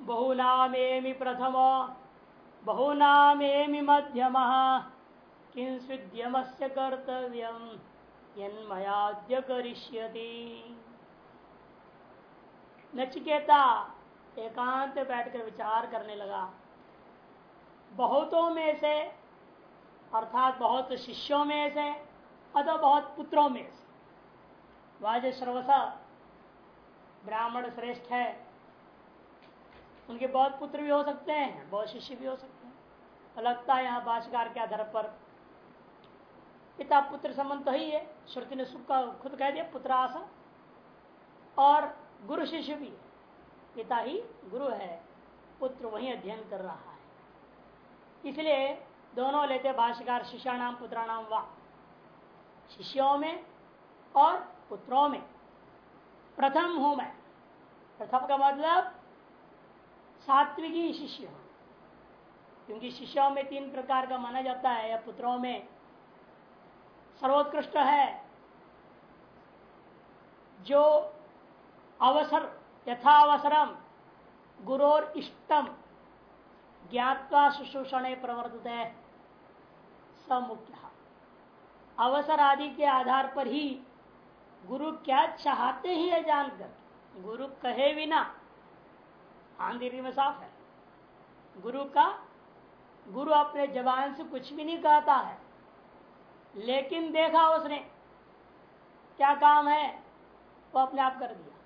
बहुनामेमि प्रथम, बहुनामेमि मध्यम। किंस्विद्यम से कर्तव्य यन्मयाद्य करिष्यति। नचिकेता एकांत बैठकर विचार करने लगा। बहुतों में से, अर्थात बहुत शिष्यों में से अथवा बहुत पुत्रों में से। वह जो सर्वसा ब्राह्मण श्रेष्ठ है। उनके बहुत पुत्र भी हो सकते हैं, बहुत शिष्य भी हो सकते हैं। लगता है यहाँ भाषाकार के आधार पर पिता पुत्र संबंध तो ही है। श्रुति ने सुख का खुद कह दिया, पुत्र आशा और गुरु शिष्य भी है। पिता ही गुरु है, पुत्र वही अध्ययन कर रहा है। इसलिए दोनों लेते भाष्यकार शिष्याणाम, पुत्राणाम, वा। शिष्यों में और पुत्रों में। प्रथम हूँ मैं। प्रथम का मतलब सात्विकी शिष्य। हूँ क्योंकि शिष्यों में तीन प्रकार का माना जाता है, या पुत्रों में। सर्वोत्कृष्ट है, जो अवसर, यथावसरम, गुरोर इष्टम, ज्ञातवा शुश्रूषण प्रवर्तित है समुख्य। अवसर आदि के आधार पर ही गुरु क्या चाहते ही है जानकर? गुरु कहे बिना आंधी में साफ़ है। गुरु का, गुरु अपने जवान से कुछ भी नहीं कहता है। लेकिन देखा उसने, क्या काम है, वो अपने आप कर दिया।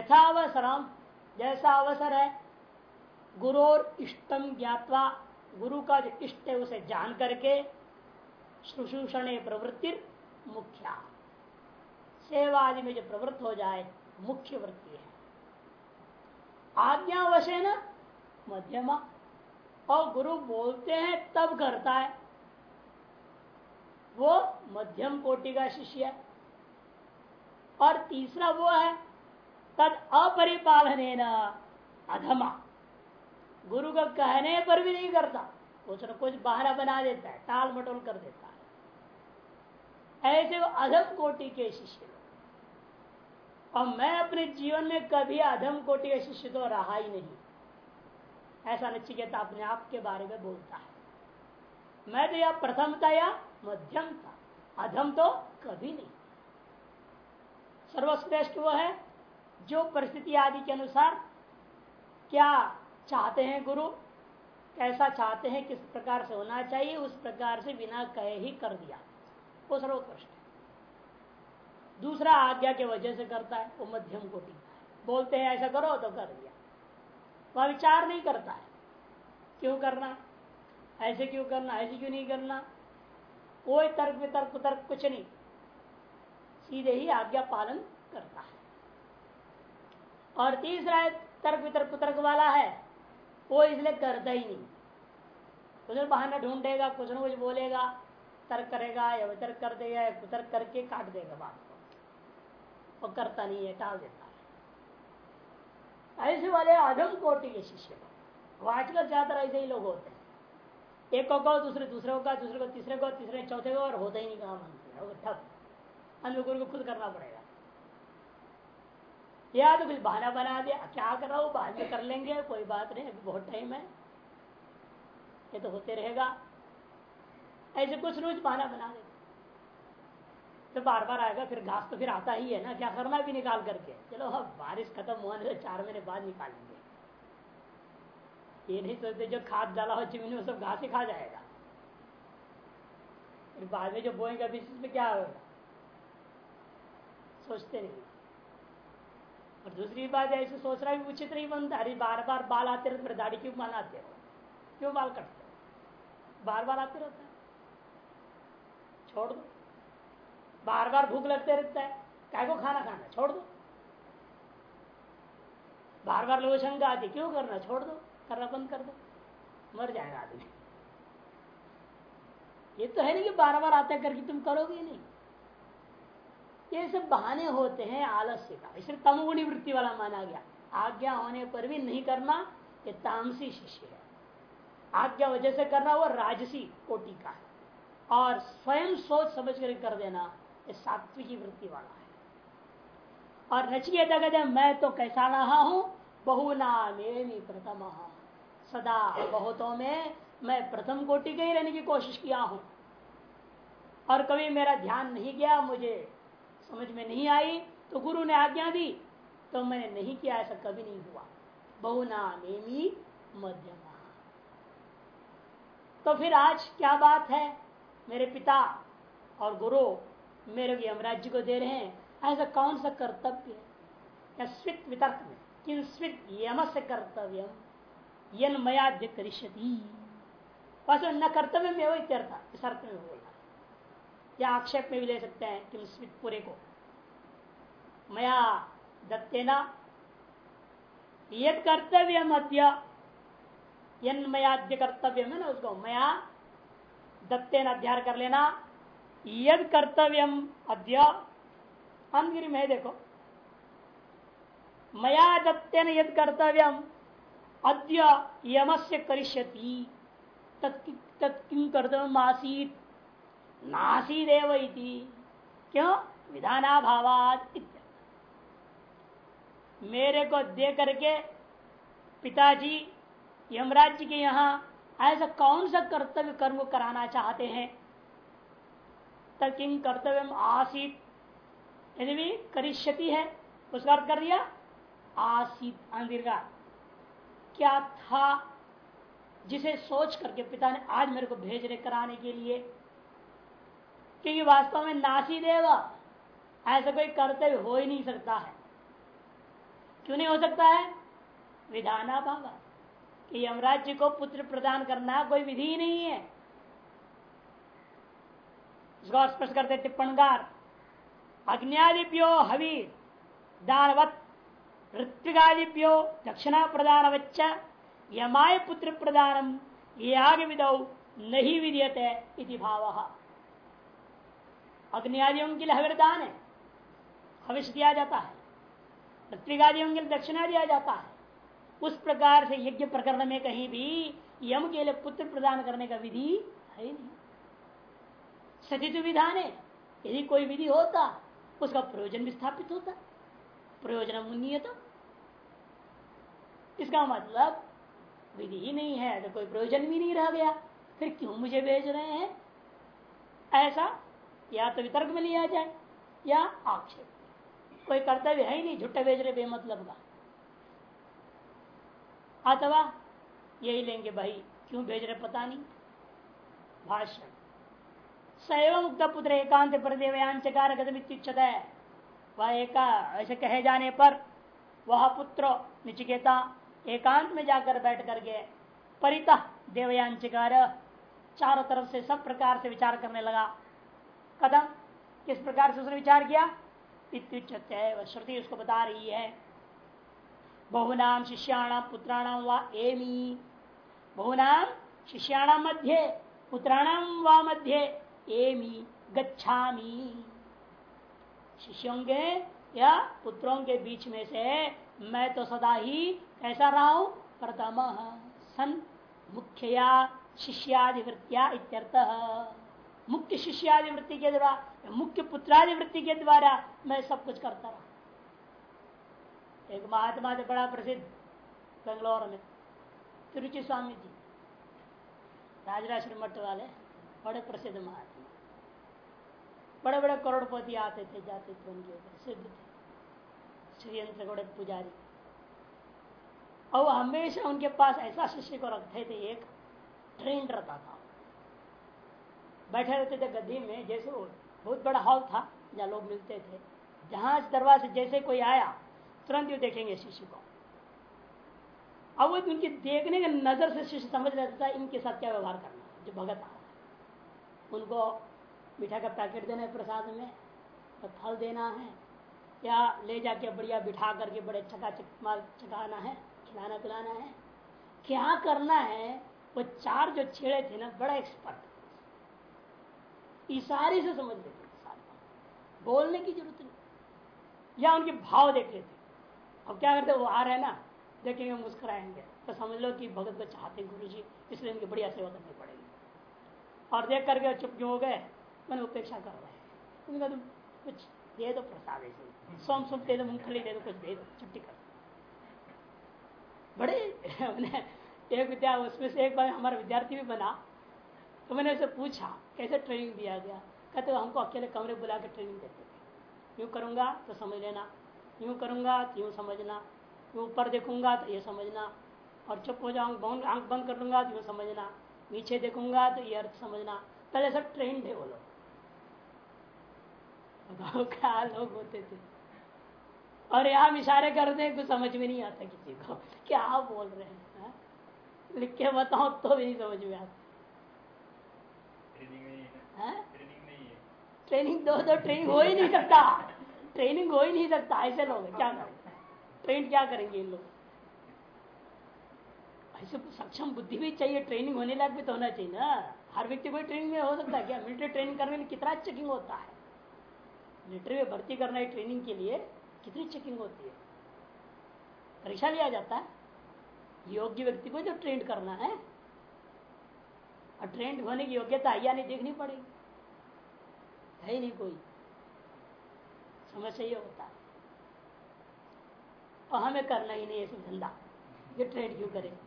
यथावसरम जैसा अवसर है, गुरु और इष्टम ज्ञातवा, गुरु का जो इष्ट है, उसे जान करके शुश्रूषण प्रवृत्ति मुख्या। सेवा आदि में जो प्रवृत्त हो जाए, मुख्य वृत्ति है। आज्ञावश्य न? मध्यमा। और गुरु बोलते हैं, तब करता है। वो मध्यम कोटि का शिष्य है। और तीसरा वो है, तद अपरिपालन अधमा। गुरु का कहने पर भी नहीं करता। कुछ न कुछ बहाना बना देता है, टाल मटोल कर देता है। ऐसे वो अधम कोटि के शिष्य और मैं अपने जीवन में कभी अधम कोटि का शिष्य तो रहा ही नहीं। ऐसा नचिकेता अपने आप के बारे में बोलता है। मैं तो या प्रथम था या मध्यम था। अधम तो कभी नहीं। सर्वश्रेष्ठ वो है जो परिस्थिति आदि के अनुसार क्या चाहते हैं गुरु, कैसा चाहते हैं, किस प्रकार से होना चाहिए, उस प्रकार से बिना कहे ही कर दिया। वो सर्वोत्कृष्ट। दूसरा आज्ञा के वजह से करता है, वो मध्यम कोटि बोलते हैं, ऐसा करो तो कर दिया। वह विचार नहीं करता है। क्यों करना? ऐसे क्यों करना? ऐसे क्यों नहीं करना? कोई तर्क वितर्क तर्क कुछ नहीं। सीधे ही आज्ञा पालन करता है। और तीसरा तर्क वितर्क तर्क वाला है, वो इसलिए करता ही नहीं। कुछ बहाना ढूंढेगा, कुछ न कुछ बोलेगा, तर्क करेगा, या वितर्क कर देगा, या वितर्क करके काट देगा बात वो करता नहीं है, टाल देता है। ऐसे वाले अधम कोटि के शिष्य को आजकल ज़्यादा ऐसे ही लोग होते हैं। एक को कहो, दूसरे दूसरे को कहा, दूसरे को तीसरे को तीसरे, चौथे को और होता ही नहीं काम ठप अन्य गुरु को खुद करना पड़ेगा। या तो कुछ बहाना बना दिया क्या कर हूँ बाद में कर लेंगे, कोई बात नहीं, अभी बहुत टाइम है। ये तो होते रहेगा। ऐसे कुछ रोज बहाना बना दे तो बार बार आएगा, फिर घास तो फिर आता ही है ना, क्या करना भी निकाल करके। चलो, अब बारिश खत्म होने से चार महीने बाद निकालेंगे। ये नहीं सोचते, जो खाद डाला हो ज़मीन में, सब घास ही खा जाएगा। फिर बाद में जो बोएँगे अभी इसमें क्या होगा? सोचते नहीं और दूसरी बात, ऐसे सोचना भी उचित नहीं बनता। अरे बार बार बाल आते रहते फिर दाढ़ी क्यों बनाते हो? क्यों बाल कटते हो? बार बार आते रहता है। छोड़ दो। बार बार भूख लगते रहता है। काय को खाना खाना छोड़ दो। बार बार लोग शंका आती, क्यों करना? छोड़ दो। करना बंद कर दो। मर जाएगा आदमी। ये तो है नहीं कि बार बार आते करके तुम करोगे नहीं। ये सब बहाने होते हैं आलस्य का। इसलिए तमगुणी वृत्ति वाला माना गया। आज्ञा होने पर भी नहीं करना ये तामसी शिष्य है। आज्ञा वजह से करना वो राजसी कोटि का है। और स्वयं सोच समझ कर कर देना सात्विकी वृत्ति वाला है। और नचिकेता कहते मैं तो कैसा रहा हूँ? बहु बहुनामे प्रथम। सदा बहुतों में मैं प्रथम कोटि के ही रहने की कोशिश किया हूँ। और कभी मेरा ध्यान नहीं गया, मुझे समझ में नहीं आई तो गुरु ने आज्ञा दी तो मैंने नहीं किया, ऐसा कभी नहीं हुआ। बहुनामी मध्यम। तो फिर आज क्या बात है? मेरे पिता और गुरु मेरे को यमराज्य को दे रहे हैं। ऐसा कौन सा कर्तव्य है? या स्वित वितर्क में? किन स्वित यम से कर्तव्य यन मयाद्य करिष्यति। न कर्तव्य में वो इत्यर्थ इस अर्थ में बोलना। या आक्षेप में भी ले सकते हैं किम स्मित पूरे को। मया दत्तेना। यद कर्तव्य मध्य यन मयाद्य कर्तव्य है ना उसको, मया दत्तेन अध्याय कर लेना। यद कर्तव्यम अद्य। अंतगिरी में देखो। मया दत्तेन यद कर्तव्यम अद्य यमस्य करिष्यति। तत्किं कर्तव्य आसीत नासीदेव क्यों? विधानाभावात मेरे को दे करके पिताजी, यमराज्य के यहाँ ऐसा कौन सा कर्तव्य कर्म कराना चाहते हैं? तकिन कर्तव्य आसित। यदि भी करिष्यति है, उसका अर्थ कर दिया, आसित अंदीर्घा क्या था जिसे सोच करके पिता ने आज मेरे को भेज रहे कराने के लिए? क्योंकि वास्तव में नासी देवा ऐसा कोई कर्तव्य हो ही नहीं सकता है। क्यों नहीं हो सकता है? विधाना बाबा कि यमराज जी को पुत्र प्रदान करना कोई विधि नहीं है। इसको स्पष्ट करते टिप्पणकार अग्नियादिप्यो हवि, दानवत ऋत्विकादिप्यो दक्षिणा प्रदान बच्चा यमाय पुत्र प्रदानम याग विदौ नहीं विधीयते इति भाव। अग्नियादियों के लिए हविदान है। हविष दिया जाता है। ऋत्विकादियों के लिए दक्षिणा दिया जाता है। उस प्रकार से यज्ञ प्रकरण में कहीं भी यम के लिए पुत्र प्रदान करने का विधि है नहीं। सचित विधान है। यदि कोई विधि होता, उसका प्रयोजन भी स्थापित होता। प्रयोजन मुनियत इसका मतलब विधि ही नहीं है तो कोई प्रयोजन भी नहीं रह गया। फिर क्यों मुझे भेज रहे हैं? ऐसा, या तो वितर्क में लिया जाए, या आक्षेप। कोई कर्तव्य है ही नहीं झुट्टे भेज रहे बेमतलब का। अथवा, यही लेंगे भाई, क्यों भेज रहे पता नहीं। भाषण सैव मुक्त पुत्र एकांत प्रदेवयांचकार गदमित्युच्छत है वह एका, ऐसे कहे जाने पर वह पुत्र निचिकेता एकांत में जाकर बैठ कर गए परिता देवयांचकार चारों तरफ़ से सब प्रकार से विचार करने लगा। कदम किस प्रकार से उसने विचार किया? इत्युच्चत है वह श्रुति उसको बता रही है। बहुनाम शिष्याणाम पुत्राणाम व एमी। बहुनाम शिष्याणाम मध्य, पुत्राणाम व मध्य। एमी, गच्छामी। शिष्यों के या पुत्रों के बीच में से, मैं तो सदा ही कैसा रहा हूँ? प्रथम सन मुख्य शिष्यादिवृत्तिया इत्यर्थ। मुख्य शिष्यादिवृत्ति के द्वारा, मुख्य पुत्रादिवृत्ति के द्वारा मैं सब कुछ करता रहा। एक महात्मा थे बड़ा प्रसिद्ध बेंगलोर में तिरुचि स्वामी जी राजराश्री मठ वाले, बड़े प्रसिद्ध महात्मा। बड़े बड़े करोड़पति आते थे, जाते थे उनके ऊपर, सिद्ध थे। श्रीयंत्र बड़े पुजारी। और हमेशा उनके पास ऐसा शिष्य को रखते थे, एक ट्रेन रहता था। बैठे रहते थे गद्दी में, जैसे बहुत बड़ा हॉल था, जहाँ लोग मिलते थे। जहाँ दरवाजे जैसे कोई आया, तुरंत ही देखेंगे शिष्य को। अब वो उनकी देखने के नज़र से शिष्य समझ लेता था, इनके साथ क्या व्यवहार करना जो भगत आ उनको मीठा का पैकेट देना है प्रसाद में तो फल देना है, या ले जाके बढ़िया बिठा करके बड़े चकाचक माल चकाना है, खिलाना पिलाना है। क्या करना है? वो चार जो छेड़े थे ना, बड़ा एक्सपर्ट इशारे से समझ लेते बोलने की ज़रूरत नहीं। या उनके भाव देख लेते अब क्या करते वो आ रहे ना, देखेंगे, मुस्कुराएँगे। तो समझ लो कि भगत को चाहते गुरु जी इसलिए इनकी बढ़िया सेवा करनी पड़ेगी। और देख करके चुप क्यों हो गए? मैंने उपेक्षा कर रहे हैं। तो कुछ दे दो प्रसाद ऐसे सोम सोम दे दो मूंगफली दे दो, कुछ दे दो, छुट्टी कर बड़े एक विद्या, उसमें से एक बार हमारा विद्यार्थी भी बना तो मैंने उसे पूछा, कैसे ट्रेनिंग दिया गया? कहते हमको अकेले कमरे बुला के ट्रेनिंग देते थे। यूँ करूँगा तो समझ लेना, यूँ करूँगा तो यूँ समझना, यूँ ऊपर देखूँगा तो ये समझना, और चुप हो जाऊँगा आँख बंद कर लूँगा तो यूँ समझना, नीचे देखूँगा तो ये अर्थ समझना। पहले सब ट्रेन है वो लोग। क्या लोग होते थे। और यहाँ इशारे करते कुछ समझ में नहीं आता किसी को। क्या बोल रहे हैं हा? लिख के बताओ तो भी नहीं समझ में आता। ट्रेनिंग दो तो ट्रेनिंग हो ही नहीं सकता। ट्रेनिंग हो ही नहीं सकता। ऐसे लोग क्या करेंगे ट्रेन क्या करेंगे इन लोग? ऐसे सक्षम बुद्धि भी चाहिए। ट्रेनिंग होने लायक भी तो होना चाहिए ना। हर व्यक्ति कोई ट्रेनिंग में हो सकता है। क्या मिलिट्री ट्रेनिंग करने में कितना चेकिंग होता है? मिलिट्री में भर्ती करना है ट्रेनिंग के लिए, कितनी चेकिंग होती है? परीक्षा लिया जाता है। योग्य व्यक्ति को जो ट्रेंड करना है, और ट्रेंड होने की योग्यता या नहीं, देखनी पड़ेगी। है नहीं कोई। समस्या ये होता है। और हमें करना ही नहीं है धंधा। ये ट्रेंड क्यों करें?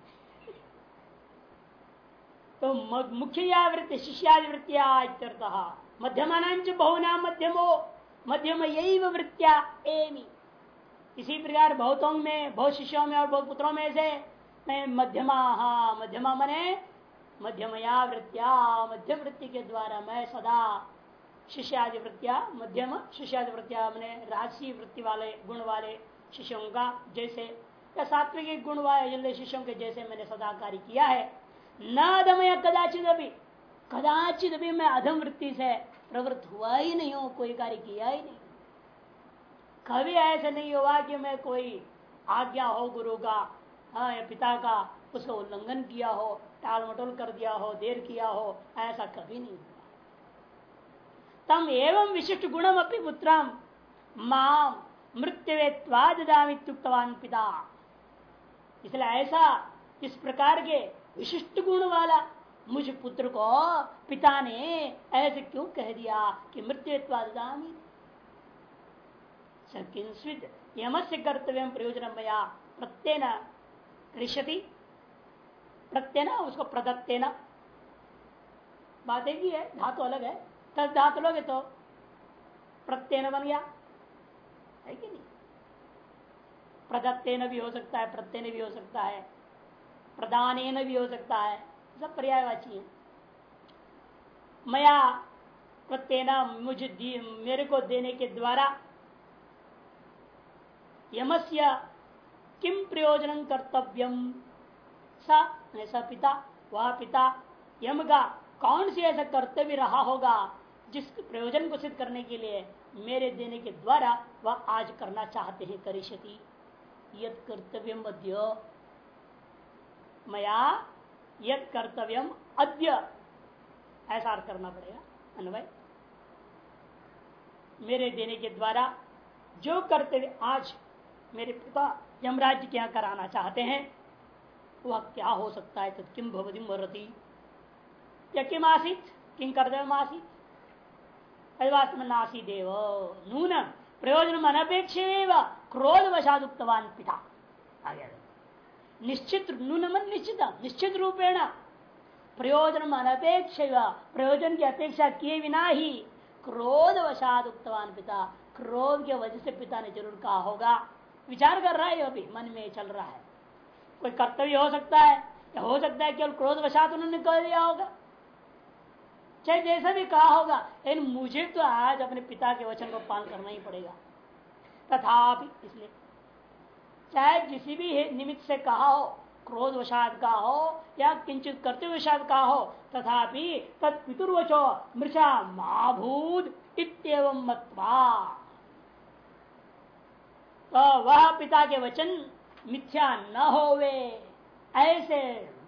तो मुख्य या वृत्ति शिष्यादि वृत्तिया मध्यमो। मध्यम यही वृत्तिया एमी। इसी प्रकार बहुतों में, बहुत शिष्यों में और बहुत पुत्रों में से मैं मध्यमा हाँ मध्यमा मने मध्यमया वृत्तिया मध्यम वृत्ति के द्वारा मैं सदा शिष्यादि वृत्तिया मध्यम शिष्यादि वृत्तिया मैंने राशि वृत्ति वाले, गुण वाले शिष्यों का जैसे, या सात्विक गुण वाले शिष्यों के जैसे मैंने सदा कार्य किया है। न अधमय कदाचित अभी कदाचित अभी मैं अधम वृत्ति से प्रवृत्त हुआ ही नहीं हो, कोई कार्य किया ही नहीं। कभी ऐसा नहीं हुआ कि मैं कोई आज्ञा हो गुरु का हाँ या पिता का, उसका उल्लंघन किया हो टाल मटोल कर दिया हो, देर किया हो, ऐसा कभी नहीं हुआ। तम एवं विशिष्ट गुणम अपनी पुत्रम, माम मृत्युवेत्वादामित्युक्तवान पिता। इसलिए ऐसा इस प्रकार के विशिष्ट गुण वाला मुझ पुत्र को पिता ने ऐसे क्यों कह दिया कि मृत्युत्वादामी किंस्वित यमस्य कर्तव्य प्रयोजन मया। प्रत्येन कृषति प्रत्येन, उसको प्रदत्ते न बात एक ही है धातु अलग है। तब धातु लोगे तो प्रत्येन बन गया। है कि नहीं? प्रदत्तेन भी हो सकता है, प्रत्येन भी हो सकता है प्रदान भी हो सकता है। सब पर्यायवाची है। मया प्रत्येना मुझे मेरे को देने के द्वारा यमस्य किम प्रयोजन कर्तव्यम सा पिता वह पिता यम का कौन सी ऐसा कर्तव्य रहा होगा जिस प्रयोजन को सिद्ध करने के लिए मेरे देने के द्वारा वह आज करना चाहते हैं, करिष्यति। यद कर्तव्य मध्य मया यद कर्तव्यम अद्य ऐसा अर्थ करना पड़ेगा। अनवय। मेरे देने के द्वारा जो कर्तव्य आज मेरे पिता यमराज के यहाँ कराना चाहते हैं, वह क्या हो सकता है? तद किम भवती मरती? या किम आसित? किम कर्तव्य आसित? वास्तव में नासी देव नून। प्रयोजन अनपेक्ष क्रोध वशाद उक्तवान पिता आगे। निश्चित न्यूनमन निश्चित निश्चित रूपेण। प्रयोजन अनपेक्ष प्रयोजन की अपेक्षा किए बिना ही क्रोध वशाद उक्तवान पिता, क्रोध के वजह से पिता ने ज़रूर कहा होगा। विचार कर रहा है अभी मन में चल रहा है। कोई कर्तव्य हो सकता है, या हो सकता है केवल क्रोध वशात उन्होंने कह दिया होगा। चाहे जैसा भी कहा होगा, लेकिन मुझे तो आज अपने पिता के वचन को पालन करना ही पड़ेगा। तथापि, इसलिए चाहे किसी भी निमित्त से कहा हो क्रोध वशाद का हो या किंचित कर्तव्य वशाद का हो तथापि तत्पितुर्वचो मृषा माभूत इतम मत्वा। तो वह पिता के वचन मिथ्या न होवे ऐसे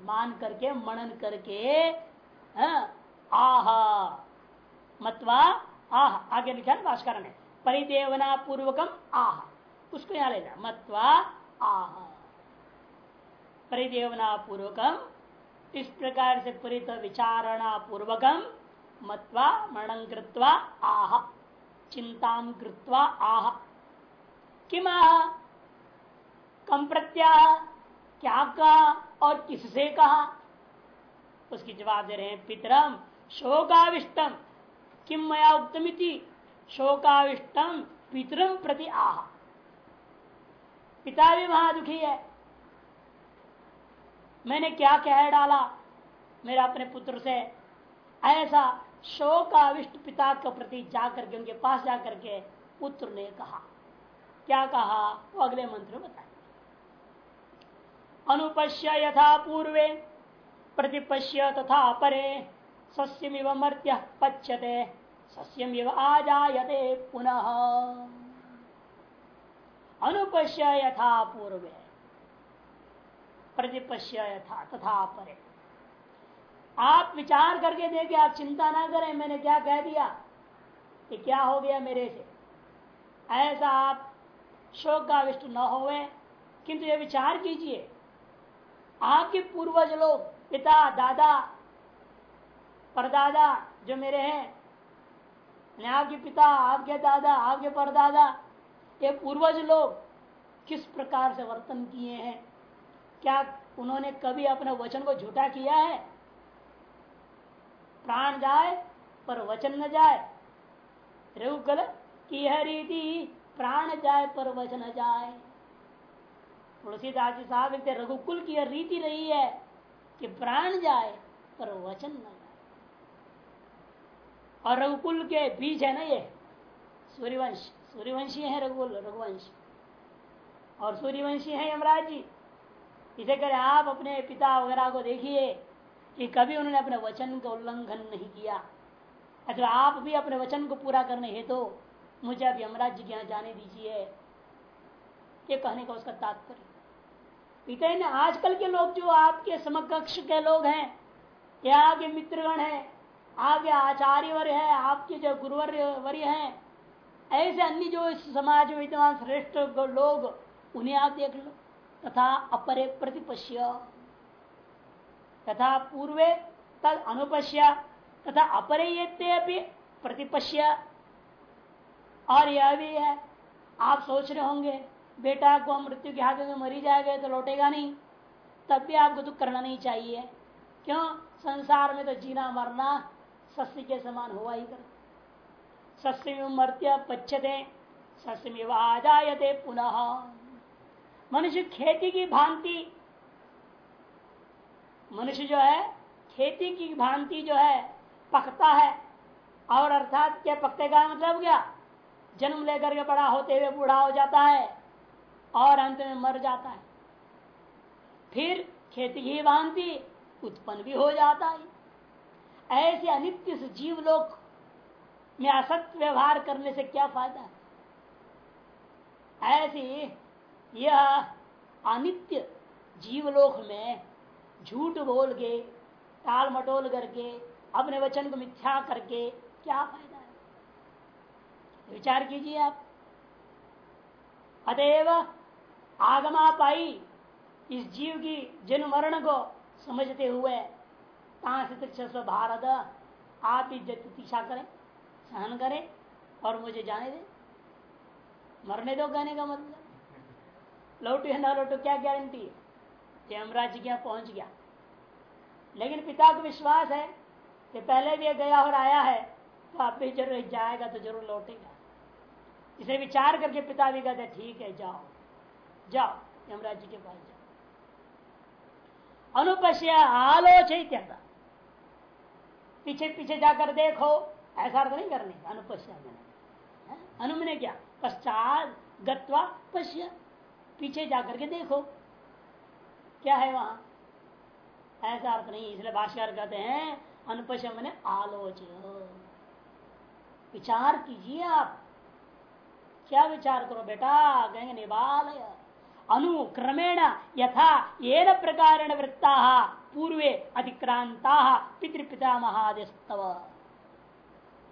मान करके मनन करके हाँ, आह मत्वा आह आगे लिखा भाषकर ने परिदेवना पूर्वकम आह। उसको यहाँ लेना मत्वा आह। परिदेवना पूर्वकम इस प्रकार से परित विचारणा पूर्वकम मत्वा मरणं कृत्वा आह। चिंता कृत्वा आह। किम कम प्रत्याह क्या कहा? और किससे कहा? उसकी जवाब दे रहे हैं पितरम शोकाविष्टम किम मया उत्तमिति शोकाविष्टम पितरम प्रति आह। पिता भी महादुखी है। मैंने क्या कह डाला मेरा अपने पुत्र से? ऐसा शोक शोकाविष्ट पिता के प्रति जाकर के, उनके पास जाकर के पुत्र ने कहा। क्या कहा? वो अगले मंत्र बताए अनुपश्य यथा पूर्वे, प्रतिपश्य तथा परे, सस्यमिव मर्त्य पच्यते, सस्यमिव आजायते पुनः। अनुपश्य यथा पूर्वे। प्रतिपश्य यथा तथा परे। आप विचार करके देखे आप चिंता ना करें, मैंने क्या कह दिया? कि क्या हो गया मेरे से? ऐसा आप शोक का विष्ट न होवे, किंतु ये विचार कीजिए। आपके पूर्वज लोग, पिता, दादा, परदादा जो मेरे हैं आपके पिता, आपके दादा, आपके परदादा ये पूर्वज लोग किस प्रकार से वर्तन किए हैं? क्या उन्होंने कभी अपने वचन को झूठा किया है? प्राण जाए, पर वचन न जाए। रघुकुल की है रीति, प्राण जाए, पर वचन जाए। तुलसीदास साहब लिखते रघुकुल की यह रीति रही है कि प्राण जाए, पर वचन न जाए। और रघुकुल के बीज है ना ये, सूर्यवंश। सूर्यवंशी है रघुकुल रघुवंश। और सूर्यवंशी है यमराज जी। इसे करें आप अपने पिता वगैरह को देखिए कि कभी उन्होंने अपने वचन का उल्लंघन नहीं किया। अगर आप भी अपने वचन को पूरा करने हेतु तो मुझे अब यमराज जी के यहाँ जाने दीजिए। ये कहने का उसका तात्पर्य। पिता ने, आजकल के लोग जो आपके समकक्ष के लोग हैं, या आपके मित्रगण हैं, आपके आचार्य वर्य है, आपके जो गुरुवर वर्य हैं ऐसे अन्य जो इस समाज में विद्यमान श्रेष्ठ लोग उन्हें आप देख लो। तथा अपरे प्रतिपश्य। तथा पूर्वे तद अनुपश्य। तथा अपरे ये प्रतिपश्य। और यह भी है, आप सोच रहे होंगे, बेटा को मृत्यु के हाथ में मरी जाएगा तो लौटेगा नहीं। तब भी आपको दुख करना नहीं चाहिए। क्यों? संसार में तो जीना मरना सस्य के समान हुआ ही कर सस्य में मर्त्य पच्चते सस्य में आजायते पुनः। मनुष्य खेती की भांति, मनुष्य जो है, खेती की भांति जो है, पकता है। और अर्थात क्या पकते का मतलब क्या? जन्म लेकर के बड़ा होते हुए बूढ़ा हो जाता है और अंत में मर जाता है। फिर खेती की भांति उत्पन्न भी हो जाता है। ऐसे अनित्य जीव लोक में असत व्यवहार करने से क्या फ़ायदा? ऐसी यह अनित्य जीवलोक में झूठ बोल के टाल मटोल करके, अपने वचन को मिथ्या करके क्या फ़ायदा है? विचार कीजिए आप। अतएव आगमा पाई इस जीव की जन्म मरण को समझते हुए स्व भारत आप इज़्ज़त करें। सहन करें और मुझे जाने दे। मरने दो कहने का मतलब। लौटू है ना लौटू, क्या गारंटी है? यमराज जी के यहाँ पहुँच गया। लेकिन पिता को विश्वास है कि पहले भी गया और आया है तो आप भी ज़रूर जाएगा तो ज़रूर लौटेगा। इसे विचार करके पिता भी कहते ठीक है, जाओ। जाओ यमराज जी के पास जाओ। अनुपश्य आलोचित पीछे पीछे जाकर देखो ऐसा अर्थ नहीं करने का अनुपश्य अनुमने क्या? पश्चात गत्वा पश्य। पीछे जाकर के देखो। क्या है वहाँ? ऐसा अर्थ नहीं, इसलिए भाष्यकार कहते हैं अनुपश्य मैंने आलोच विचार कीजिए आप। क्या विचार करो बेटा? कहेंगे निबाल अनुक्रमेण यथा ये प्रकार वृत्ता पूर्वे अतिक्रांता पितृपिता महादेस्तव।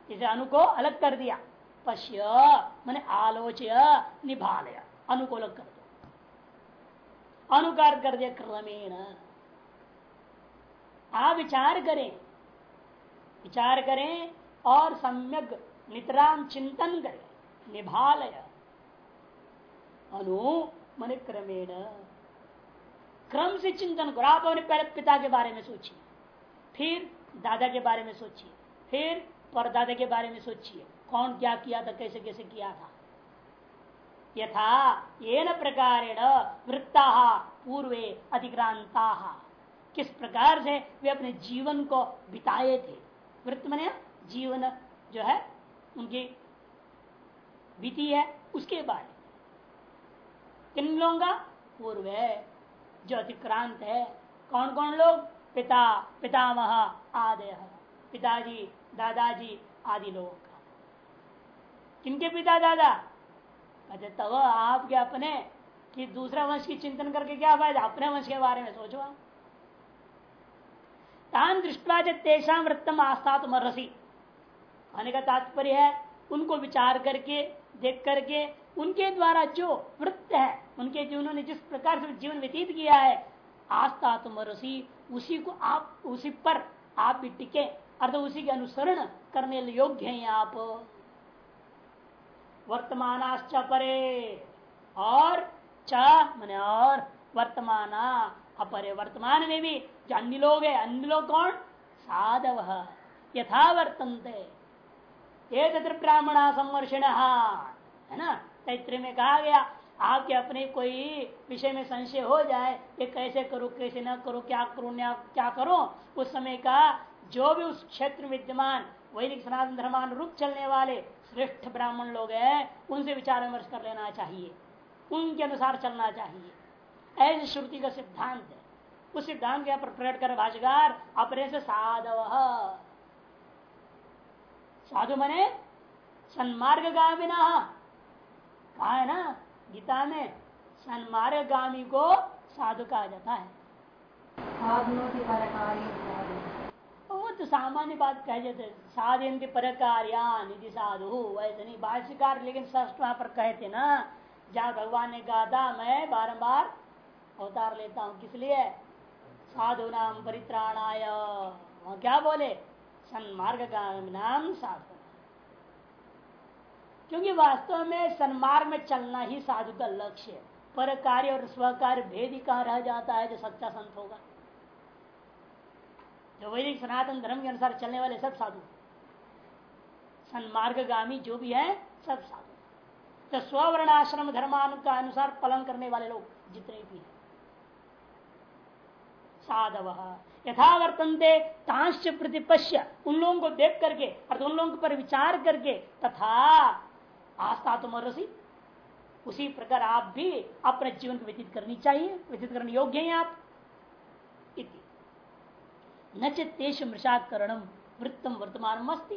इसे अनु को अलग कर दिया। पश्य, मैंने आलोचय, निभालय। अनु को अलग कर दो अनुकार कर दिया क्रमेण। आप विचार करें। विचार करें और सम्यक नितराम चिंतन करे। निभालय। अनु, मन क्रमेण। क्रम से चिंतन करो। आप अपने पहले पिता के बारे में सोचिए। फिर दादा के बारे में सोचिए। फिर परदादा के बारे में सोचिए। कौन क्या किया था, कैसे कैसे किया था? यथा ये न वृत्ता पूर्वे अधिक्रांता। किस प्रकार से वे अपने जीवन को बिताए थे? वृत्त मने जीवन जो है, उनकी बीती है, उसके बारे किन लोगों का? पूर्व। है जो अतिक्रांत है कौन कौन लोग? पिता, पितामह, आदय। पिताजी, दादाजी आदि लोगों का। किनके पिता, दादा? कहते, तब आप क्या अपने कि दूसरा वंश की चिंतन करके क्या फ़ायदा? अपने वंश के बारे में सोचो आप। तान दृष्टवा तेषा वृत्तम आस्था तुम रसी कहने का तात्पर्य है, उनको विचार करके, देख करके, उनके द्वारा जो वृत्त है, उनके जीवनों ने जिस प्रकार से जीवन व्यतीत किया है आस्था तुम रसी उसी को आप, उसी पर आप भी टिके। अर्थात उसी के अनुसरण करने योग्य हैं आप। वर्तमान परे और च मैंने और वर्तमान अपरे। वर्तमान में भी जो अन्य लोग है, अन्य लोग कौन? साधव। यथा वर्तनते ये ब्राह्मण संवर्षण। है ना? तैत्र में कहा गया, आपके अपने कोई विषय में संशय हो जाए, ये कैसे करो, कैसे ना करो, क्या करो क्या करो, उस समय का जो भी उस क्षेत्र विद्यमान, वैदिक सनातन धर्मान रूप चलने वाले श्रेष्ठ ब्राह्मण लोग हैं, उनसे विचार विमर्श कर लेना चाहिए। उनके अनुसार चलना चाहिए। ऐसे श्रुति का सिद्धांत है। उस सिद्धांत के प्रकट कर भाषाकार अपने से साधव। साधु मने सन्मार्ग गामिना कहा है ना, गीता में सन्मार्ग गामी को साधु कहा जाता है। तो सामान्य बात कह जाते साधन के पर निधि साधु, वैसे नहीं, भाष्यकार, लेकिन ष्ट वहाँ पर कहते ना जहाँ भगवान ने कहा था, मैं बारंबार अवतार लेता हूँ, किस लिए? साधु नाम परित्राणाय। वहाँ क्या बोले? सन्मार्ग नाम साधु। क्योंकि वास्तव में सन्मार्ग में चलना ही साधु का लक्ष्य है। पर कार्य और स्वकार्य भेद ही कहा रह जाता है जो सच्चा संत होगा? जो वैदिक सनातन धर्म के अनुसार चलने वाले सब साधु सन्मार्गामी जो भी है, सब साधु तो स्वर्णाश्रम धर्मान का अनुसार पालन करने वाले लोग जितने भी हैं। साधव यथा वर्तनते प्रतिपश्य, उन लोगों को देख करके और उन लोगों पर विचार करके, तथा आस्था तो मरसी। उसी प्रकार आप भी अपने जीवन को व्यतीत करनी चाहिए, व्यतीत करने योग्य हैं आप। न चेष मृषाकरणम वृत्तम वर्तमान मस्ती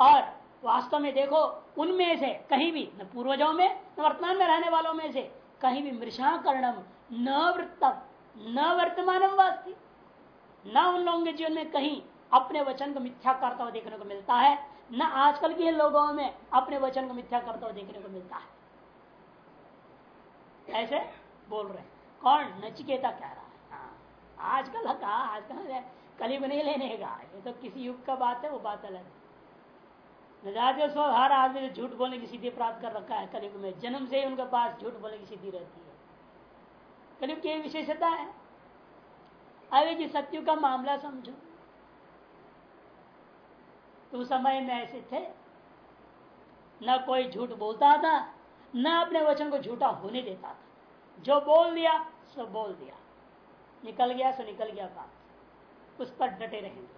और वास्तव में देखो, उनमें से कहीं भी, न पूर्वजों में, न वर्तमान में रहने वालों में से कहीं भी मृषाकरणम न वृत्तम न वर्तमानम वास्ती। न उन लोगों के जीवन में कहीं अपने वचन को मिथ्या करता हुआ देखने को मिलता है, न आजकल के लोगों में अपने वचन को मिथ्या करता हुआ देखने को मिलता है। ऐसे बोल रहे कौन? नचिकेता कह रहा। आजकल कहा आजकल कलिब नहीं लेने का। ये तो किसी युग का बात है, वो बात अलग है। नजाते सो हर आदमी ने झूठ बोलने की सिद्धि प्राप्त कर रखा है कलियुग में। जन्म से ही उनके पास झूठ बोलने की सिद्धि रहती है। कलियुग की विशेषता है। अरे जी सत्यु का मामला समझो तो समय में ऐसे थे। न कोई झूठ बोलता था, न अपने वचन को झूठा होने देता था। जो बोल दिया, सो बोल दिया। निकल गया सो निकल गया बात उस पर डटे रहेंगे।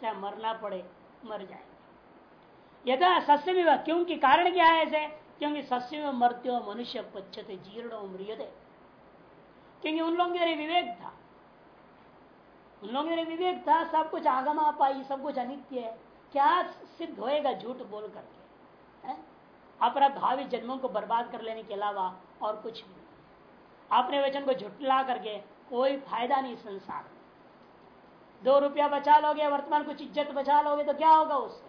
चाहे मरना पड़े, मर जाएँगे। यदा सस्य में क्योंकि कारण क्या है ऐसे क्योंकि सस्य में मरते मनुष्य पच्छते जीर्ण मृियते क्योंकि उन लोगों के विवेक था। उन लोगों के विवेक था, सब कुछ आगमा पाई, सब कुछ अनित्य है। क्या सिद्ध होएगा झूठ बोल करके? अपना भावी जन्मों को बर्बाद कर लेने के अलावा और कुछ भी अपने वचन को झुटला करके कोई फ़ायदा नहीं संसार में। दो रुपया बचा लोगे, वर्तमान कुछ इज़्ज़त बचा लोगे तो क्या होगा उससे?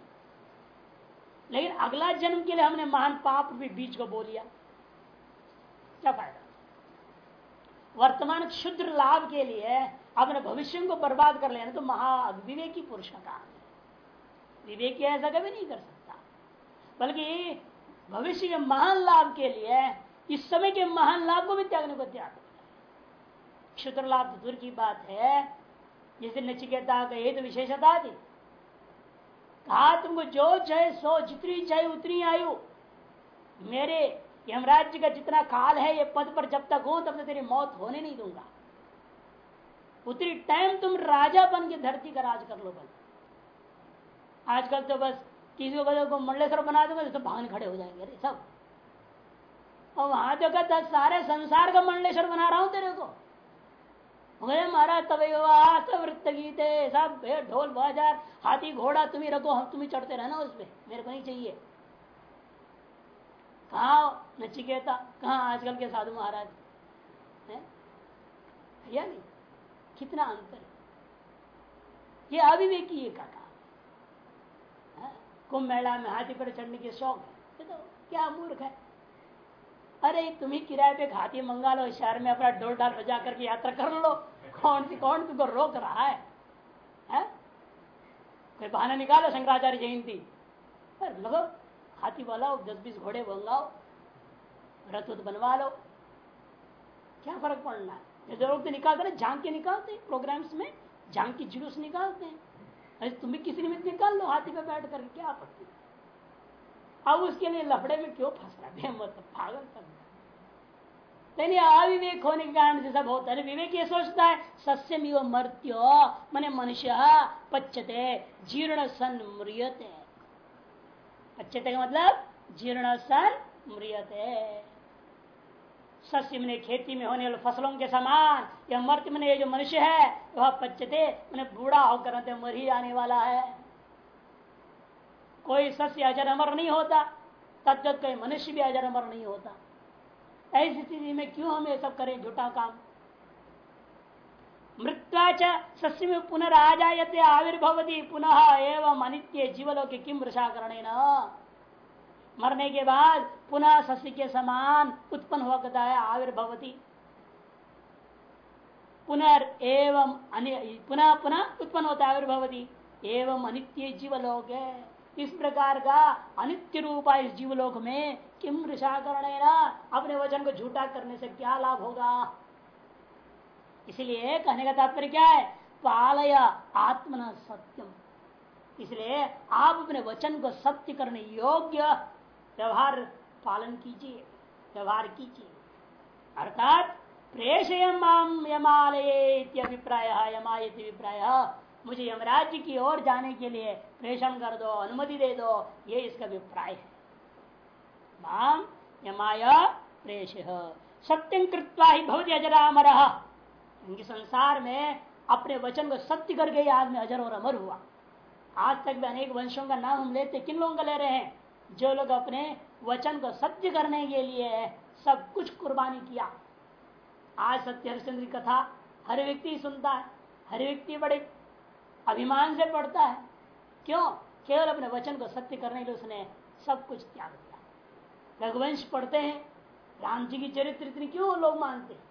लेकिन अगला जन्म के लिए हमने महान पाप भी बीच को बोल लिया। क्या फ़ायदा? वर्तमान क्षुद्र लाभ के लिए अपने भविष्य को बर्बाद कर लेना तो महाविवेकी पुरुष का काम विवेक ऐसा कभी नहीं कर सकता। बल्कि भविष्य के महान लाभ के लिए इस समय के महान लाभ को भी त्यागने को त्याग क्षुद्र लाभ दूर की बात है जिसे नचिकेता का ये तो विशेषता थी कहा तुमको जो चाहे सो जितनी चाहे उतनी आयु मेरे यमराज्य का जितना काल है ये पद पर जब तक हो तब तक तेरी मौत होने नहीं दूँगा उतनी टाइम तुम राजा बन के धरती का राज कर लो बल आजकल तो बस किसी को को मंडलेश्वर बना दूँगा तो भागने खड़े हो जाएँगे अरे सब और वहाँ तो कहता सारे संसार का मंडलेश्वर बना रहा हूँ तेरे को महाराज तब वृत्त गीते, सब ढोल बाज़ार, हाथी घोड़ा, तुम्हें रखो, हम तुम्हें चढ़ते रहना उस पर मेरे को नहीं चाहिए। कहा नचिकेता, कहा आजकल के साधु महाराज? है? या नहीं कितना अंतर ये अभिवेकी का काम कुंभ मेला में हाथी पर चढ़ने के शौक है? तो क्या मूर्ख है? अरे तुम ही किराए पे हाथी मंगा लो शहर में अपना डोल डाल बजा करके यात्रा कर लो। कौन सी कौन तुमको रोक रहा है, है? कोई बहाना निकालो शंकराचार्य जयंती। लगो हाथी बोलाओ दस बीस घोड़े बनवाओ रथ बनवा लो। क्या फ़र्क पड़ना है? जो लोग निकालते ना झाँक के निकालते हैं प्रोग्राम्स में झाँक की जुलूस निकालते हैं। अरे तुम भी किसी निमित्त निकाल लो हाथी पे बैठ करके क्या आपत्ति? अब उसके लिए लफड़े में क्यों फंस रहा मतलब पागल कर लेकिन अविवेक होने के कारण से सब होता है विवेक ये सोचता है सस्यम इव मर्त्यो, मने मनुष्य पच्चते जीर्ण सन मृियते पच्चते का मतलब जीर्ण सन मृियते सस्य मैंने खेती में होने वाले फ़सलों के समान यह मर्त मैंने ये जो मनुष्य है, वह पच्चते मैंने बूढ़ा होकर मर ही आने वाला है। कोई सस्य अजर अमर नहीं होता तब तक कोई मनुष्य भी अजर अमर नहीं होता। ऐसी स्थिति में क्यों हम ये सब करें झूठा काम? मृत्वाच सस्य में पुनराजाते आविर्भवती, पुनः एवं अनित्य जीवलोक किम वृषाकरण मरने के बाद पुनः सस्य के समान उत्पन्न हुआ करता है, आविर्भवती। पुनर् एवं पुनः पुनः उत्पन्न होता है, आविर्भवती। एवं अनित्य जीवलोक है। इस प्रकार का अनित्य रूपा इस जीवलोक में किम ऋषाकरण अपने वचन को झूठा करने से क्या लाभ होगा? इसलिए कहने का तात्पर्य क्या है? पालय आत्मन सत्यम। इसलिए आप अपने वचन को सत्य करने योग्य व्यवहार पालन कीजिए, व्यवहार कीजिए। अर्थात प्रेषयम यमालय अभिप्राय, यमायती अभिप्राय। मुझे यमराज्य की ओर जाने के लिए प्रेषण कर दो, अनुमति दे दो, ये इसका अभिप्राय है। सत्यं कृत्वा ही भवती अजरामर। क्योंकि संसार में अपने वचन को सत्य करके ही आदमी अजर और अमर हुआ। आज तक भी अनेक वंशों का नाम हम लेते किन लोगों का ले रहे हैं? जो लोग अपने वचन को सत्य करने के लिए सब कुछ कुर्बानी किया। आज सत्य हरिश्चंद्र की कथा हर व्यक्ति सुनता है, हर व्यक्ति बड़े अभिमान से पढ़ता है। क्यों? केवल अपने वचन को सत्य करने के लिए उसने सब कुछ त्याग दिया। रघुवंश पढ़ते हैं, राम जी की चरित्र इतनी क्यों लोग मानते? हैं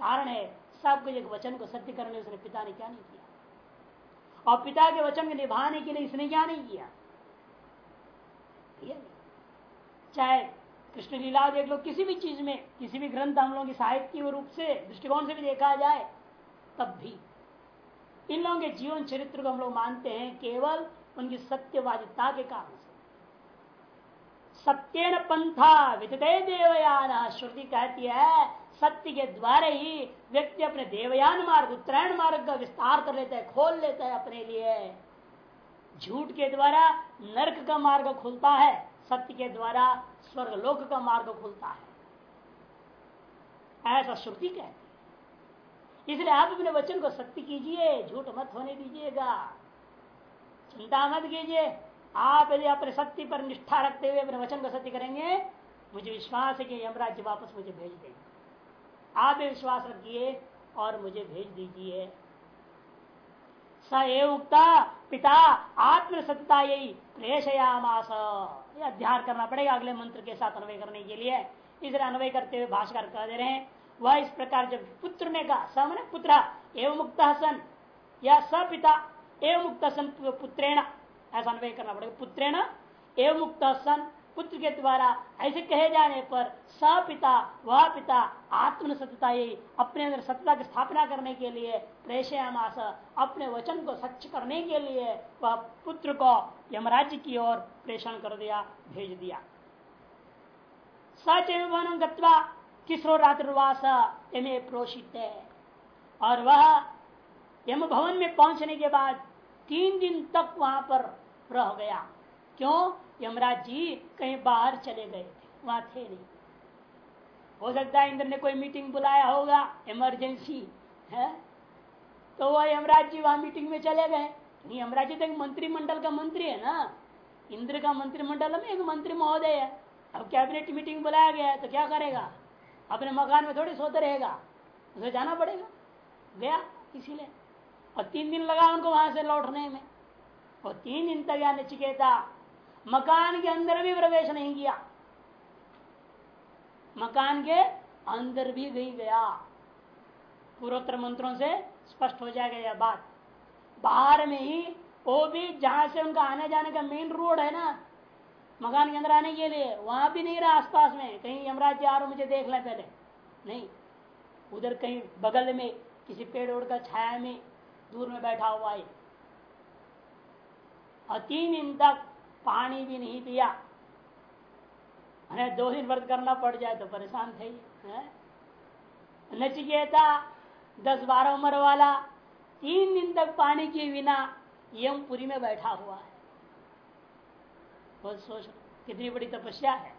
कारण है सब कुछ एक वचन को सत्य करने उसने पिता ने क्या नहीं किया? और पिता के वचन को निभाने के लिए इसने क्या नहीं किया? चाहे कृष्ण लीला देख लो, किसी भी चीज़ में, किसी भी ग्रंथ हम लोगों की साहित्य रूप से, दृष्टिकोण से भी देखा जाए, तब भी। इन लोगों के जीवन चरित्र को हम लोग मानते हैं, केवल उनकी सत्यवादिता के कारण से। सत्य पंथा विदय देवयान, श्रुति कहती है, सत्य के द्वारा ही व्यक्ति अपने देवयान मार्ग, उत्तरायण मार्ग का विस्तार कर लेता है, खोल लेता है अपने लिए। झूठ के द्वारा नर्क का मार्ग खुलता है, सत्य के द्वारा स्वर्ग लोक का मार्ग खुलता है। ऐसा श्रुति कहती है। इसलिए आप अपने वचन को सत्य कीजिए, झूठ मत होने दीजिएगा। चिंता मत कीजिए। आप यदि अपने सत्य पर निष्ठा रखते हुए अपने वचन को सत्य करेंगे, मुझे विश्वास है कि यमराज वापस मुझे भेज देंगे। आप विश्वास रखिए और मुझे भेज दीजिए। स उक्ता, पिता आत्म सत्यता यही प्रेषयामास अध्याय करना पड़ेगा अगले मंत्र के साथ अन्वय करने के लिए। इसलिए अन्वय करते हुए भाषकर कह दे रहे हैं, वह इस प्रकार जब पुत्र ने कहा, स मैंने पुत्र, एवं मुक्त सन, या स पिता, एवं मुक्त सन पुत्रेण ऐसा अनुभव करना पड़ेगा पुत्रेण एवं मुक्त सन। पुत्र के द्वारा ऐसे कहे जाने पर स पिता, वह पिता आत्म सत्यता ही अपने अंदर सत्यता की स्थापना करने के लिए प्रेषयामास, अपने वचन को सच करने के लिए वह पुत्र को यमराज्य की ओर प्रेषण कर दिया, भेज दिया। सच एवं गत्वा किसरो रात्रिवास एमे प्रोषित। है और वह यम भवन में पहुँचने के बाद तीन दिन तक वहाँ पर रह गया। क्यों? यमराज जी कहीं बाहर चले गए थे, वहाँ थे नहीं। हो सकता है इंद्र ने कोई मीटिंग बुलाया होगा इमरजेंसी है? तो वह यमराज जी वहाँ मीटिंग में चले गए। नहीं, यमराज जी तो एक मंत्रिमंडल का मंत्री है ना। इंद्र का मंत्रिमंडल में एक मंत्री महोदय है। अब कैबिनेट मीटिंग बुलाया गया है तो क्या करेगा? अपने मकान में थोड़ी सोते रहेगा। उसे जाना पड़ेगा। गया, इसीलिए। और तीन दिन लगा उनको वहाँ से लौटने में। और तीन दिन तक या नचिकेता। मकान के अंदर भी प्रवेश नहीं किया। मकान के अंदर भी नहीं गया। पूर्वोत्तर मंत्रों से स्पष्ट हो जाएगा यह बात। बाहर में ही वो भी जहाँ से उनका आने जाने का मेन रोड है ना, मकान के अंदर आने के लिए, वहाँ भी नहीं रहा आसपास में। कहीं यमराज जी आ रहा मुझे देख ले पहले। नहीं। उधर कहीं बगल में किसी पेड़ ओड़ का छाया में दूर में बैठा हुआ है। और तीन दिन तक पानी भी नहीं पिया। अरे दो दिन व्रत करना पड़ जाए तो परेशान थे नचिकेता, दस बारह उम्र वाला, तीन दिन तक पानी के बिना यमपुरी में बैठा हुआ है। बहुत सोच, कितनी बड़ी तपस्या है।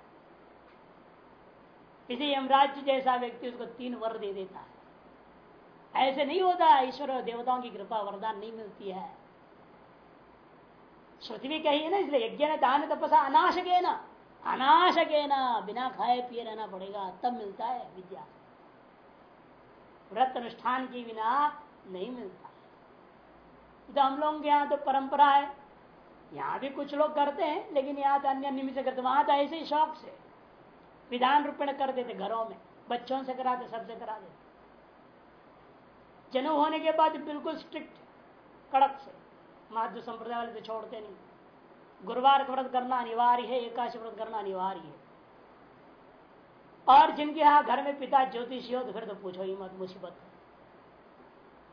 इसे यमराज जैसा व्यक्ति उसको तीन वर दे देता है। ऐसे नहीं होता, ईश्वर और देवताओं की कृपा वरदान नहीं मिलती है। श्रुति भी कही है ना, इसलिए यज्ञ ने दान, तपसा अनाशक है ना अनाशक है ना बिना खाए पिए रहना पड़ेगा, तब मिलता है विद्या। व्रत अनुष्ठान की बिना नहीं मिलता। तो हम लोग के यहाँ तो परंपरा है। यहाँ भी कुछ लोग करते हैं, लेकिन यहाँ तो अन्य निमित्त से करते वहाँ तो ऐसे ही शौक से। विधान रूपेण कर देते घरों में। बच्चों से कराते सबसे करा देते जन्म होने के बाद बिल्कुल स्ट्रिक्ट, कड़क से। माध्य संप्रदाय वाले तो छोड़ते नहीं। गुरुवार का व्रत करना अनिवार्य है एकाश व्रत करना अनिवार्य है। और जिनके यहाँ घर में पिता ज्योतिषी हो तो फिर तो पूछो ही मत, मुसीबत।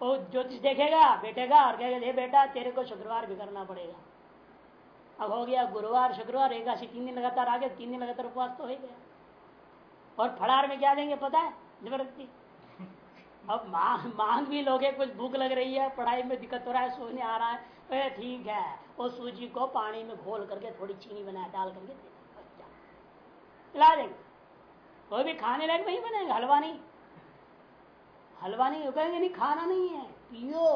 वो ज्योतिष देखेगा, बैठेगा और कहेगा बेटा, तेरे को शुक्रवार भी करना पड़ेगा। अब हो गया गुरुवार, शुक्रवार एकाशी तीन दिन लगातार आ गया तीन दिन लगातार उपवास तो हो गया। और फड़ार में क्या देंगे पता है? ज़बरदस्ती अब मांग मांग भी लोगे कुछ भूख लग रही है, पढ़ाई में दिक्कत हो रहा है, सोने आ रहा है। ठीक है, वो सूजी को पानी में घोल करके थोड़ी चीनी बना, डाल करके खिला देंगे। वो भी खाने लायक नहीं बनेगा, हलवा नहीं। हलवा नहीं कहेंगे, नहीं, खाना नहीं है, पियो।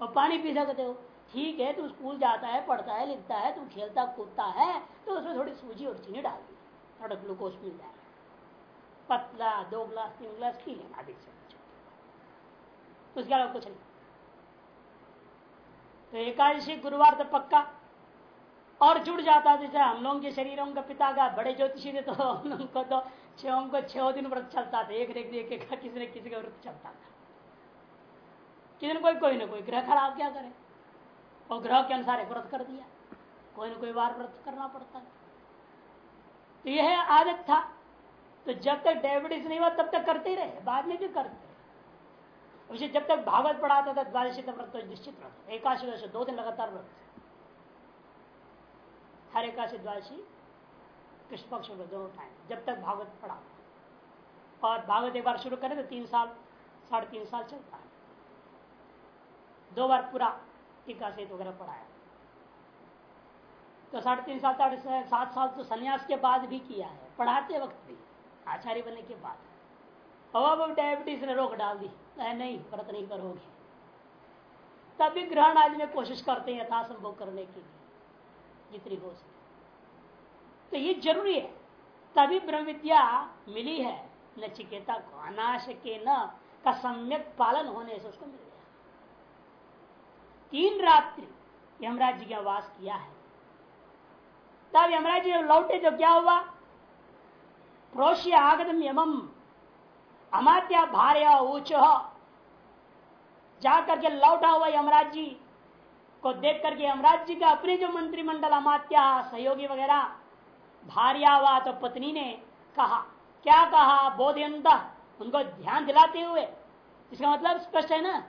और पानी पी सकते हो। ठीक है, तू स्कूल जाता है, पढ़ता है, लिखता है, तू खेलता, कूदता है तो उसमें थोड़ी सूजी और चीनी डाल दी। थोड़ा ग्लूकोज मिल जाए। पतला, दो ग्लास, तीन ग्लास पी लेना अधिक से। उसके अलावा कुछ नहीं। तो एकादशी गुरुवार तो पक्का। और जुड़ जाता जैसे हम लोगों के शरीरों का पिता का बड़े ज्योतिषी थे तो हम लोगों को तो छह को छह दिन व्रत चलता था। एक एक एक किसी ने किसी का व्रत चलता था। किसी ने कोई कोई ना कोई ग्रह खराब क्या करे? और ग्रह के अनुसार एक व्रत कर दिया। कोई ना कोई बार व्रत करना पड़ता है तो यह आदत था। तो जब तक डायबिटीज़ नहीं हुआ, तब तक करते ही रहे। बाद में भी करते। उसे जब तक भागवत पढ़ाता था, द्वादशी तक व्रत तो निश्चित व्रत एकाशी वर्ष दो दिन लगातार व्रत हर एकाशी द्वादशी, कृष्ण पक्ष दोनों टाइम जब तक भागवत पढ़ा। और भागवत एक बार शुरू करें तो तीन साल, साढ़े तीन साल चलता है। दो बार पूरा टीका से वगैरह पढ़ाया। तो साढ़े तीन साल, साढ़े सात साल तो संन्यास के बाद भी किया है। पढ़ाते वक्त भी। आचार्य बनने के बाद। अब डायबिटीज़ ने रोक डाल दी। नहीं व्रत नहीं करोगे। तभी ग्रहण आदि में कोशिश करते हैं यथासंभव करने के जितनी हो सके। तो ये ज़रूरी है। तभी ब्रह्म विद्या मिली है नचिकेता को अनाश के न, का सम्यक पालन होने से उसको मिल गया। तीन रात्रि यमराज जी का वास किया है। तब यमराज जी लौटे तो क्या हुआ? प्रोष्य आगतम यमम, अमात्या भार्य ऊच। जा करके लौटा हुआ यमराज जी को देख करके यमराज जी का अपने जो मंत्रिमंडल अमात्या, सहयोगी वगैरह, भार्यावा तो पत्नी ने कहा, क्या कहा, बोधयंत? उनको ध्यान दिलाते हुए। इसका मतलब स्पष्ट है ना?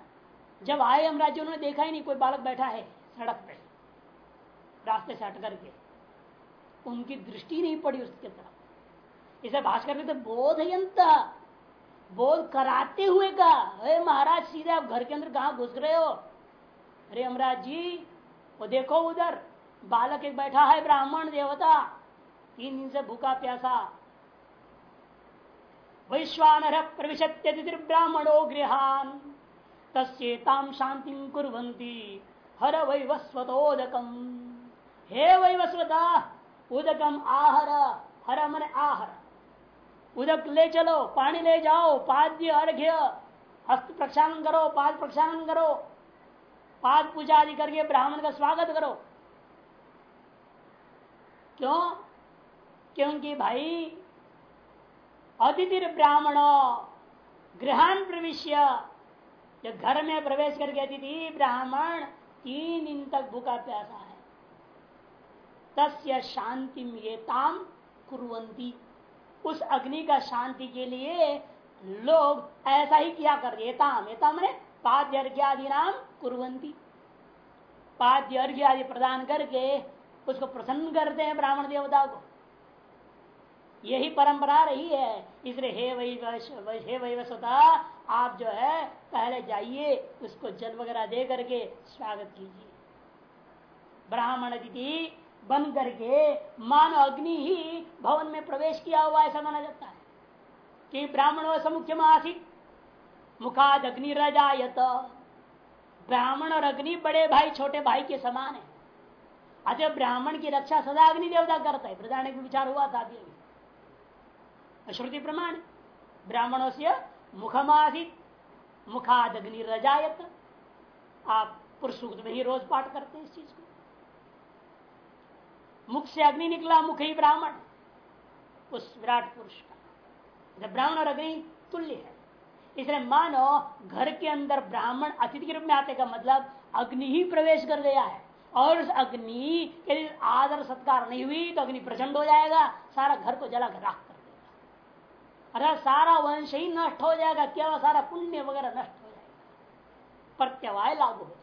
जब आए हम जी, उन्होंने देखा ही नहीं, कोई बालक बैठा है सड़क पे, रास्ते से हट करके उनकी दृष्टि नहीं पड़ी उसके तरफ़। इसे भाषकर तो बोधयंत। बोध कराते हुए का अरे महाराज, सीधे आप घर के अंदर कहा घुस रहे हो? अरे अमराज जी, वो देखो उधर, बालक एक बैठा है ब्राह्मण देवता, तीन दिन से भूखा प्यासा। वैश्वानर प्रविशत्यति ब्राह्मणो गृहान तस्ताम शांति कुरंती हर वैवस्वतोदकम। हे वैवस्वता, उदकम आहर, हर मन आहर। उदक ले चलो, पानी ले जाओ पाद्य अर्घ्य, हस्त प्रक्षालन करो, पाद प्रक्षालन करो। पाद पूजा आदि करके ब्राह्मण का स्वागत करो। क्यों? क्योंकि भाई अतिथि ब्राह्मण, गृहान प्रविश्य। जब घर में प्रवेश करके अतिथि ब्राह्मण, तीन दिन तक भूखा प्यासा है। तस्य शांति ये ताम कुरंती उस अग्नि का शांति के लिए लोग ऐसा ही किया कर एताम एताम पाद्य अर्घ्य आदि प्रदान करके उसको प्रसन्न करते हैं ब्राह्मण देवता को। यही परंपरा रही है। इसलिए हे वही हे वही वसुता आप जो है, पहले जाइए, उसको जल वगैरह दे करके स्वागत कीजिए। ब्राह्मण अतिथि बन करके मान अग्नि ही भवन में प्रवेश किया हुआ ऐसा माना जाता है। कि ब्राह्मण व समुख्य मासिक मुखाद अग्नि रजायत। ब्राह्मण और अग्नि बड़े भाई, छोटे भाई के समान है। अतः ब्राह्मण की रक्षा सदा अग्नि देवता करता है। प्रधान विचार हुआ था अभी श्रुति प्रमाण, ब्राह्मणों से मुखमाधित मुखाद अग्नि रजायत। आप पुरुष में ही रोज पाठ करते हैं इस चीज़ को। मुख से अग्नि निकला, मुख ही ब्राह्मण। उस विराट पुरुष का। ब्राह्मण और अग्नि तुल्य है, इसलिए मानो घर के अंदर ब्राह्मण अतिथि के रूप में आते का मतलब अग्नि ही प्रवेश कर गया है। और उस अग्नि यदि आदर सत्कार नहीं हुई तो अग्नि प्रचंड हो जाएगा, सारा घर को जला कर राख कर देगा। अरे सारा वंश ही नष्ट हो जाएगा क्या सारा पुण्य वगैरह नष्ट हो जाएगा। प्रत्यवाय लागू हो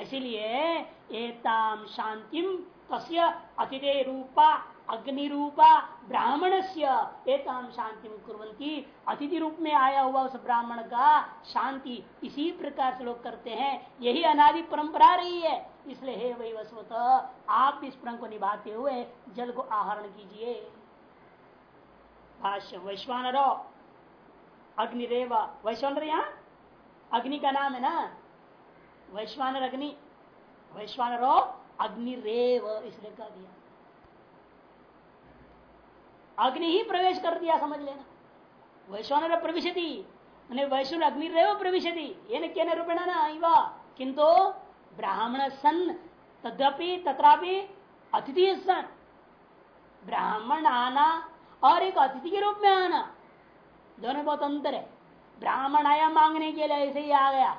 इसीलिए एताम शांतिम तस्य अतिथि रूपा अग्नि रूपा ब्राह्मण से शांति कुरंती अतिथि रूप में आया हुआ उस ब्राह्मण का शांति इसी प्रकार से लोग करते हैं। यही अनादि परंपरा रही है। इसलिए हे वही वसवत आप इस परम को निभाते हुए जल को आहरण कीजिए। भाष्य, वैश्वानरो अग्निदेव वैश्वानर यहाँ? अग्नि का नाम है ना? वैश्वानर अग्नि वैश्वानरो अग्निरेव इसलिए कह दिया। अग्नि ही प्रवेश कर दिया, समझ लेना। वैश्वानर प्रविशति वैश्वन अग्निरेव प्रविशति। ये न रूपेण ना किंतु ब्राह्मण सन तद्यपि तथापि अतिथि सन। ब्राह्मण आना और एक अतिथि के रूप में आना। दोनों बहुत अंतर है। ब्राह्मण आया मांगने के लिए ऐसे ही आ गया।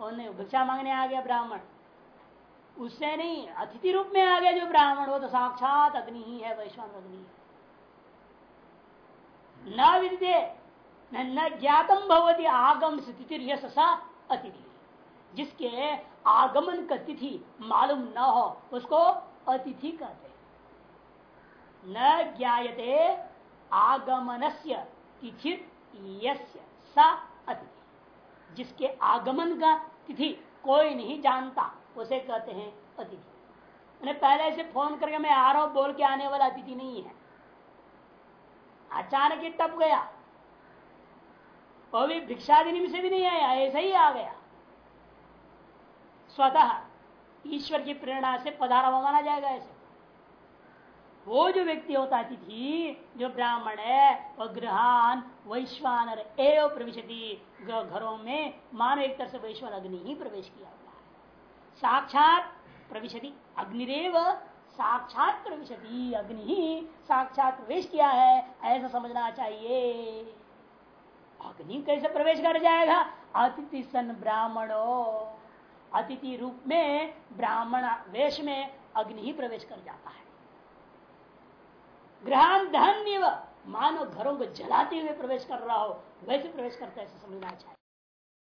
और भिक्षा मांगने आ गया ब्राह्मण। उससे नहीं, अतिथि रूप में आ गया जो ब्राह्मण, वो तो साक्षात अग्नि ही है वैश्वान अग्नि न विद्य न ज्ञातम भवती आगम स्थिति अतिथि। जिसके आगमन का तिथि मालूम न हो, उसको अतिथि कहते न ज्ञाते से तिथि सा अतिथि। जिसके आगमन का तिथि कोई नहीं जानता, उसे कहते हैं अतिथि। मैंने पहले से फ़ोन करके मैं आ रहा हूँ, बोल के आने वाला अतिथि नहीं है। अचानक ही टप गया। वो भी भिक्षादिनी से भी नहीं आया, ऐसे ही आ गया। स्वतः ईश्वर की प्रेरणा से पधारा माना जाएगा ऐसे। वो जो व्यक्ति होता है तिथि, जो ब्राह्मण है वह ग्रहान वैश्वानर, एवं प्रविशति घरों में मानव एक तरह से वैश्वान अग्नि ही प्रवेश किया हुआ है। साक्षात प्रविशति अग्निदेव साक्षात प्रविशति अग्नि ही साक्षात प्रवेश किया है, ऐसा समझना चाहिए। अग्नि कैसे प्रवेश कर जाएगा? अतिथि सन ब्राह्मणो। अतिथि रूप में ब्राह्मण वेश में अग्नि ही प्रवेश कर जाता है। ग्रहण धन्य मानव घरों को जलाते हुए प्रवेश कर रहा हो वैसे प्रवेश करता है समझना चाहिए।